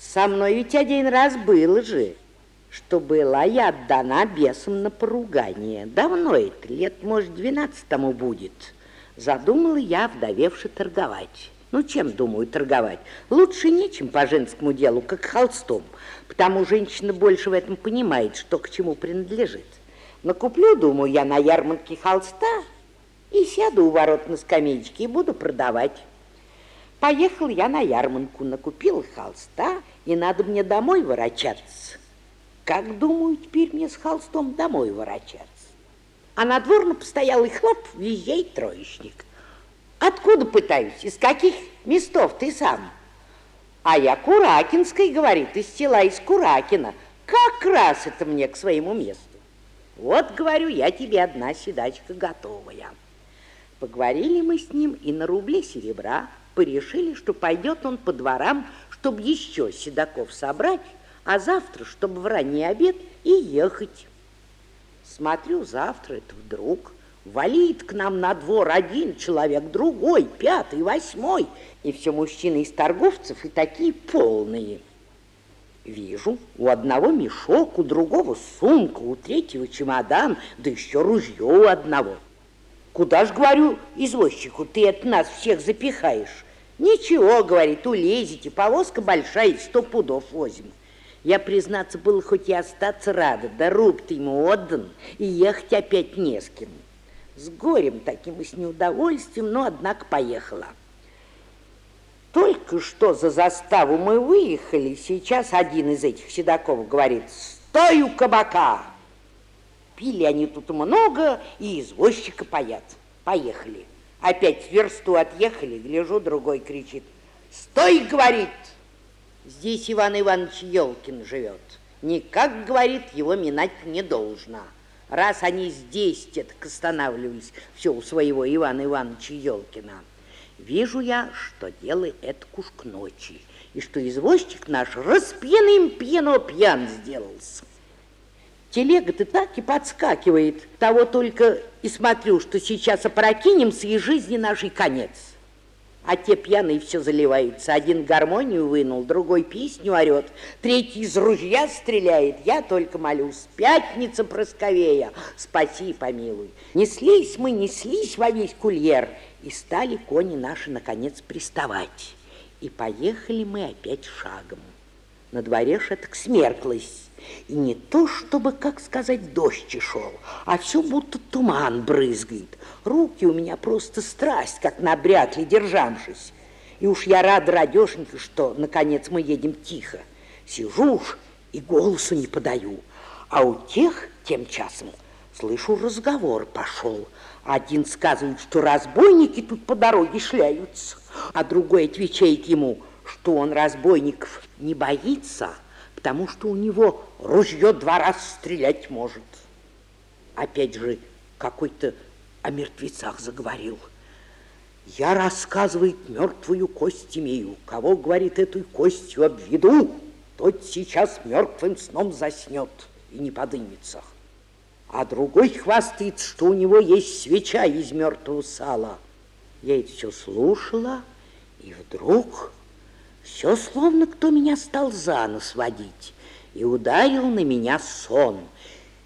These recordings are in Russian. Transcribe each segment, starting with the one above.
Со мной ведь один раз было же, что была я отдана бесам на поругание. Давно это, лет, может, двенадцатому будет. Задумала я, вдовевши, торговать. Ну, чем, думаю, торговать? Лучше нечем по женскому делу, как холстом, потому женщина больше в этом понимает, что к чему принадлежит. Накуплю, думаю, я на ярмарке холста и сяду у ворот на скамеечке и буду продавать. Поехал я на ярмарку, накупил холста, и надо мне домой ворочаться. Как, думаю, теперь мне с холстом домой ворочаться? А надворно постоял и хлоп, везде троечник. Откуда пытаюсь? Из каких местов ты сам? А я Куракинской, говорит, из села из Куракина. Как раз это мне к своему месту. Вот, говорю, я тебе одна седачка готовая. Поговорили мы с ним и на рубле серебра порешили, что пойдет он по дворам, чтобы еще седаков собрать, а завтра, чтобы в ранний обед и ехать. Смотрю, завтра это вдруг валит к нам на двор один человек, другой, пятый, восьмой, и все мужчины из торговцев и такие полные. Вижу, у одного мешок, у другого сумка, у третьего чемодан, да еще ружье у одного. Куда ж, говорю, извозчику, ты от нас всех запихаешь? Ничего, говорит, улезете, повозка большая, сто пудов возим. Я, признаться, был хоть и остаться рада, да руб-то ему отдан, и ехать опять не с кем. С горем таким и с неудовольствием, но, однако, поехала. Только что за заставу мы выехали, сейчас один из этих седаков говорит, «Стой у кабака!» Пили они тут много, и извозчика паят. Поехали. Опять версту отъехали, гляжу, другой кричит. «Стой!» — говорит. Здесь Иван Иванович Елкин живет. Никак, говорит, его минать не должно. Раз они здесь так останавливались, все у своего Ивана Ивановича Елкина. Вижу я, что дело это уж к ночи, и что извозчик наш распьяным пьяно пьян сделался. Телега-то так и подскакивает. Того только и смотрю, что сейчас опрокинемся, и жизни нашей конец. А те пьяные все заливаются. Один гармонию вынул, другой песню орет, третий из ружья стреляет. Я только молюсь, пятница просковея, спаси и помилуй. Неслись мы, неслись во весь кульер, и стали кони наши, наконец, приставать. И поехали мы опять шагом. На дворе шаток смерклась. И не то, чтобы, как сказать, дождь шел, а все будто туман брызгает. Руки у меня просто страсть, как набрякли, державшись. И уж я рад, радешенька, что, наконец, мы едем тихо. Сижу уж и голосу не подаю. А у тех тем часом, слышу, разговор пошел. Один сказывает, что разбойники тут по дороге шляются, а другой отвечает ему, что он разбойников не боится, потому что у него ружье два раза стрелять может. Опять же, какой-то о мертвецах заговорил. Я, рассказывает, мертвую кость имею. Кого, говорит, этой костью обведу, тот сейчас мертвым сном заснет и не подымется. А другой хвастает, что у него есть свеча из мертвого сала. Я это все слушала, и вдруг все словно кто меня стал за нос водить, и ударил на меня сон.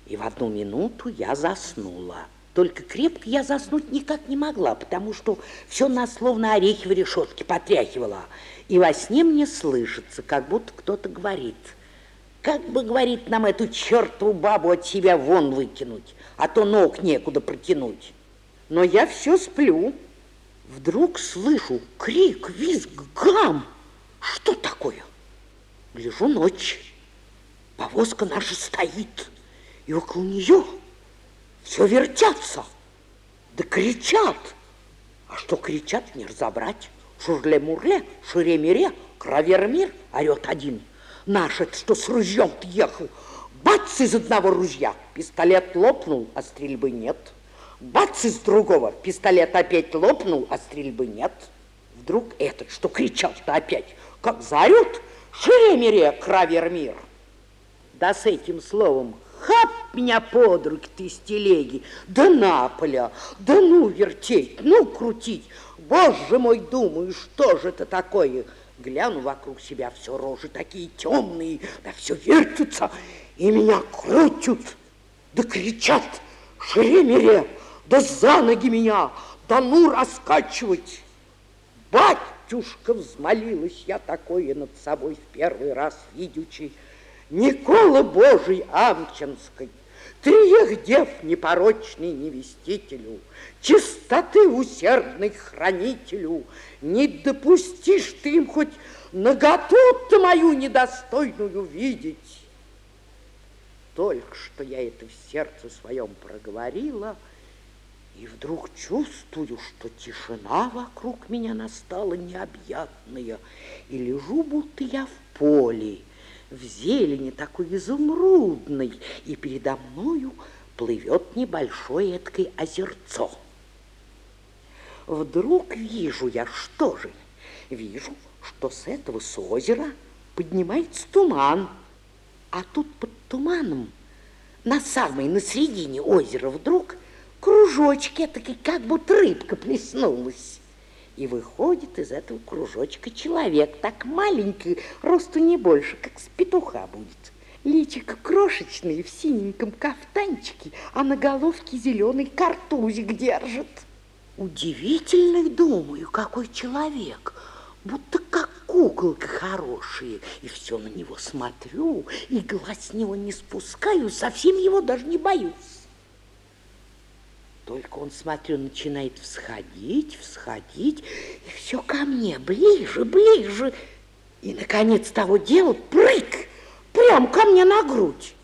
И в одну минуту я заснула. Только крепко я заснуть никак не могла, потому что все нас словно орехи в решетке потряхивало. И во сне мне слышится, как будто кто-то говорит. Как бы, говорит, нам эту чертову бабу от себя вон выкинуть, а то ног некуда протянуть. Но я все сплю. Вдруг слышу крик, визг, гам. Что такое? Гляжу ночь. Повозка наша стоит, и около нее все вертятся, да кричат. А что кричат, не разобрать. Шурле-мурле, шире-мире, кравер-мир, орет один. Наш это что с ружьем-то ехал. Бац из одного ружья, пистолет лопнул, а стрельбы нет. Бац из другого, пистолет опять лопнул, а стрельбы нет. Вдруг этот, что кричал-то опять, как заорет, шире-мире, кравер-мир. Да с этим словом хап меня под руки ты с телеги, да на поля, да ну вертеть, ну крутить. Боже мой, думаю, что же это такое? Гляну вокруг себя, все рожи такие темные, да все вертятся, и меня крутят, да кричат, Шеремере, да за ноги меня, да ну раскачивать. Батюшка, взмолилась я такое над собой в первый раз видячи, Никола Божий Амчинской, Триех дев непорочный невестителю, Чистоты усердный хранителю, Не допустишь ты им хоть наготу-то мою недостойную видеть. Только что я это в сердце своем проговорила, и вдруг чувствую, что тишина вокруг меня настала необъятная, и лежу, будто я в поле, в зелени такой изумрудной, и передо мною плывет небольшое эткое озерцо. Вдруг вижу я, что же? Вижу, что с этого с озера поднимается туман, а тут под туманом на самой, на середине озера вдруг кружочки, такие, как будто рыбка плеснулась. И выходит из этого кружочка человек, так маленький, росту не больше, как с петуха будет. Личико крошечное, в синеньком кафтанчике, а на головке зеленый картузик держит. Удивительный, думаю, какой человек, будто как куколка хорошая. И все на него смотрю, и глаз с него не спускаю, совсем его даже не боюсь. Только он, смотрю, начинает всходить, всходить, и все ко мне, ближе, ближе. И, наконец, того дела прыг, прям ко мне на грудь.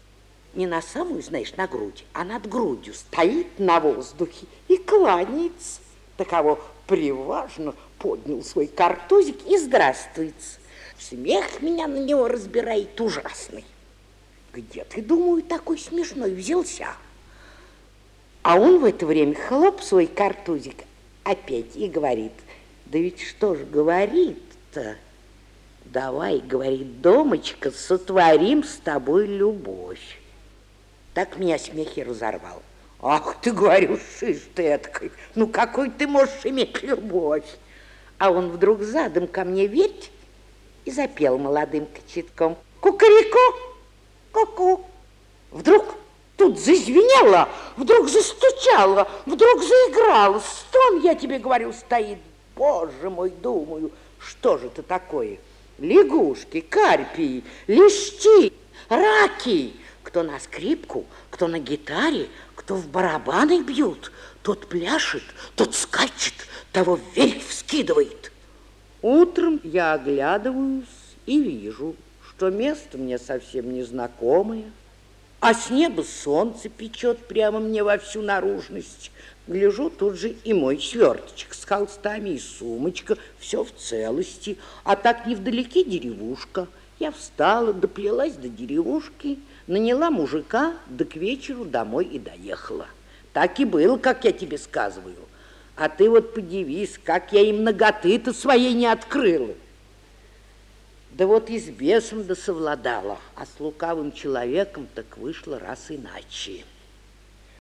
Не на самую, знаешь, на грудь, а над грудью стоит на воздухе и кланяется. Таково приважно поднял свой картузик и здравствуется. Смех меня на него разбирает ужасный. Где ты, думаю, такой смешной взялся? А он в это время хлоп свой картузик опять и говорит, да ведь что ж говорит-то? Давай, говорит, домочка, сотворим с тобой любовь. Так меня смех и разорвал. Ах ты, говорю, шиш ты эткой, ну какой ты можешь иметь любовь? А он вдруг задом ко мне ведь и запел молодым кочетком. Кукареку, ку-ку. Вдруг Тут зазвенело, вдруг застучало, вдруг заиграло. Стон, я тебе говорю, стоит. Боже мой, думаю, что же это такое? Лягушки, карпии, лещи, раки. Кто на скрипку, кто на гитаре, кто в барабаны бьют, тот пляшет, тот скачет, того вверх вскидывает. Утром я оглядываюсь и вижу, что место мне совсем незнакомое. А с неба солнце печет прямо мне во всю наружность. Гляжу, тут же и мой сверточек с холстами, и сумочка, все в целости. А так невдалеке деревушка. Я встала, доплелась до деревушки, наняла мужика, да к вечеру домой и доехала. Так и было, как я тебе сказываю. А ты вот подивись, как я им ноготы-то своей не открыла. Да вот и с бесом да совладала, а с лукавым человеком так вышло раз иначе.